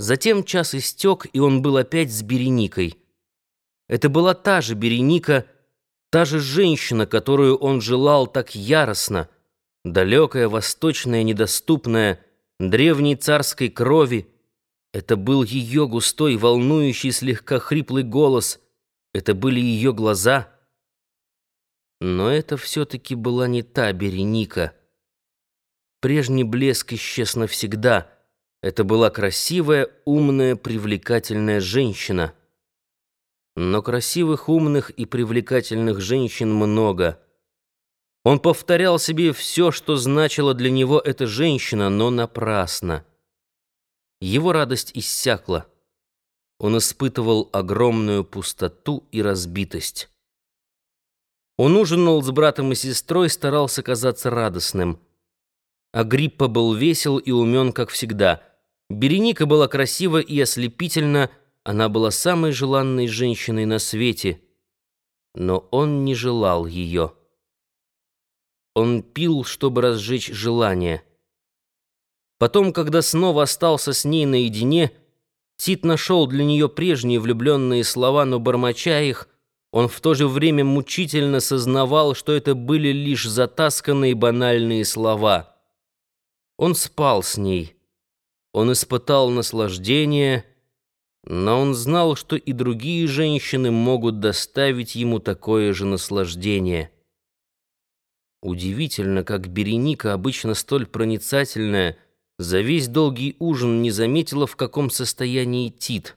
Затем час истек, и он был опять с Береникой. Это была та же Береника, та же женщина, которую он желал так яростно, далекая, восточная, недоступная, древней царской крови. Это был ее густой, волнующий, слегка хриплый голос. Это были ее глаза. Но это все-таки была не та Береника. Прежний блеск исчез навсегда. Это была красивая, умная, привлекательная женщина. Но красивых, умных и привлекательных женщин много. Он повторял себе все, что значила для него эта женщина, но напрасно. Его радость иссякла. Он испытывал огромную пустоту и разбитость. Он ужинал с братом и сестрой, старался казаться радостным. Агриппа был весел и умен, как всегда. Береника была красива и ослепительна, она была самой желанной женщиной на свете. Но он не желал ее. Он пил, чтобы разжечь желание. Потом, когда снова остался с ней наедине, Тит нашел для нее прежние влюбленные слова, но, бормоча их, он в то же время мучительно сознавал, что это были лишь затасканные банальные слова — он спал с ней. Он испытал наслаждение, но он знал, что и другие женщины могут доставить ему такое же наслаждение. Удивительно, как Береника, обычно столь проницательная, за весь долгий ужин не заметила, в каком состоянии Тит.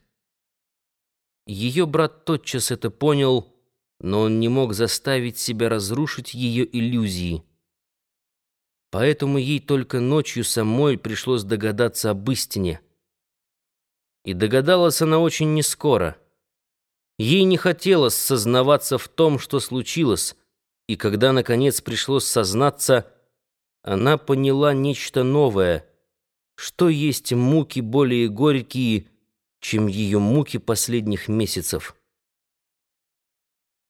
Ее брат тотчас это понял, но он не мог заставить себя разрушить ее иллюзии. Поэтому ей только ночью самой пришлось догадаться об истине. И догадалась она очень нескоро. Ей не хотелось сознаваться в том, что случилось, и когда, наконец, пришлось сознаться, она поняла нечто новое, что есть муки более горькие, чем ее муки последних месяцев.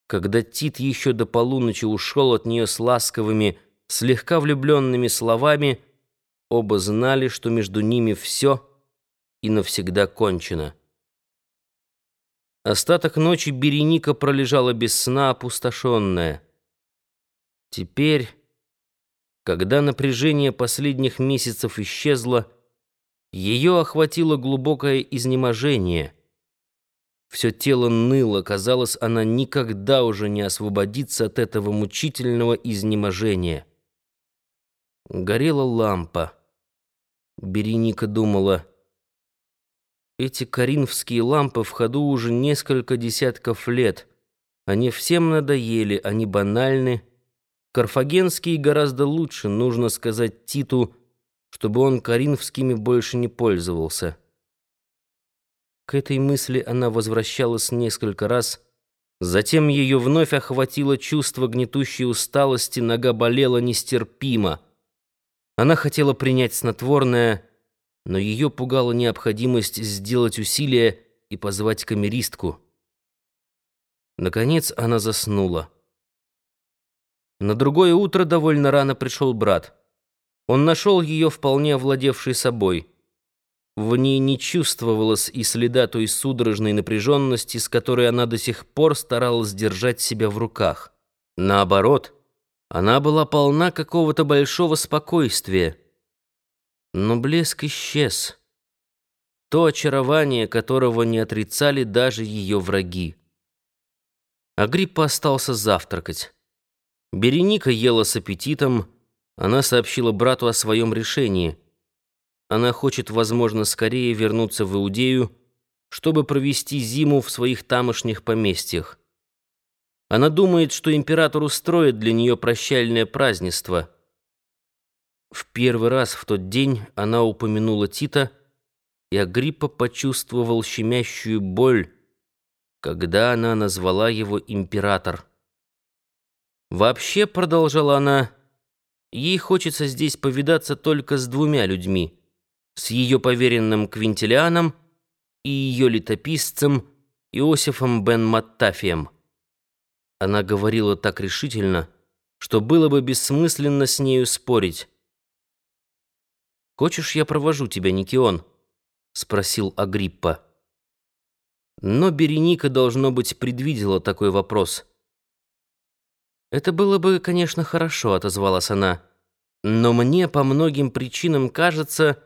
Когда Тит еще до полуночи ушел от нее с ласковыми, слегка влюбленными словами, оба знали, что между ними все и навсегда кончено. Остаток ночи Береника пролежала без сна, опустошенная. Теперь, когда напряжение последних месяцев исчезло, ее охватило глубокое изнеможение. Все тело ныло, казалось, она никогда уже не освободится от этого мучительного изнеможения. Горела лампа. Береника думала. Эти коринфские лампы в ходу уже несколько десятков лет. Они всем надоели, они банальны. Карфагенские гораздо лучше, нужно сказать Титу, чтобы он коринфскими больше не пользовался. К этой мысли она возвращалась несколько раз. Затем ее вновь охватило чувство гнетущей усталости, нога болела нестерпимо. Она хотела принять снотворное, но ее пугала необходимость сделать усилие и позвать камеристку. Наконец она заснула. На другое утро довольно рано пришел брат. Он нашел ее вполне овладевшей собой. В ней не чувствовалось и следа той судорожной напряженности, с которой она до сих пор старалась держать себя в руках. Наоборот — она была полна какого-то большого спокойствия. Но блеск исчез. То очарование, которого не отрицали даже ее враги. Агриппа остался завтракать. Береника ела с аппетитом. Она сообщила брату о своем решении. Она хочет, возможно, скорее вернуться в Иудею, чтобы провести зиму в своих тамошних поместьях. Она думает, что император устроит для нее прощальное празднество. В первый раз в тот день она упомянула Тита, и Агриппа почувствовал щемящую боль, когда она назвала его император. «Вообще», — продолжала она, — «ей хочется здесь повидаться только с двумя людьми, с ее поверенным Квинтилианом и ее летописцем Иосифом бен Маттафием». Она говорила так решительно, что было бы бессмысленно с нею спорить. «Хочешь, я провожу тебя, Никион?» — спросил Агриппа. Но Береника, должно быть, предвидела такой вопрос. «Это было бы, конечно, хорошо», — отозвалась она. «Но мне по многим причинам кажется,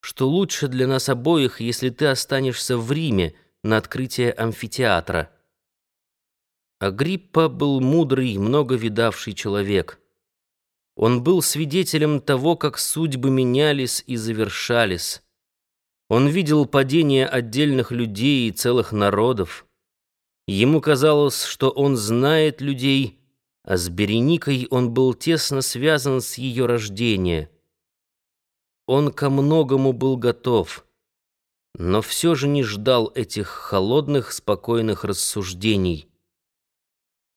что лучше для нас обоих, если ты останешься в Риме на открытие амфитеатра». Агриппа был мудрый, много видавший человек. Он был свидетелем того, как судьбы менялись и завершались. Он видел падение отдельных людей и целых народов. Ему казалось, что он знает людей, а с Береникой он был тесно связан с ее рождения. Он ко многому был готов, но все же не ждал этих холодных, спокойных рассуждений.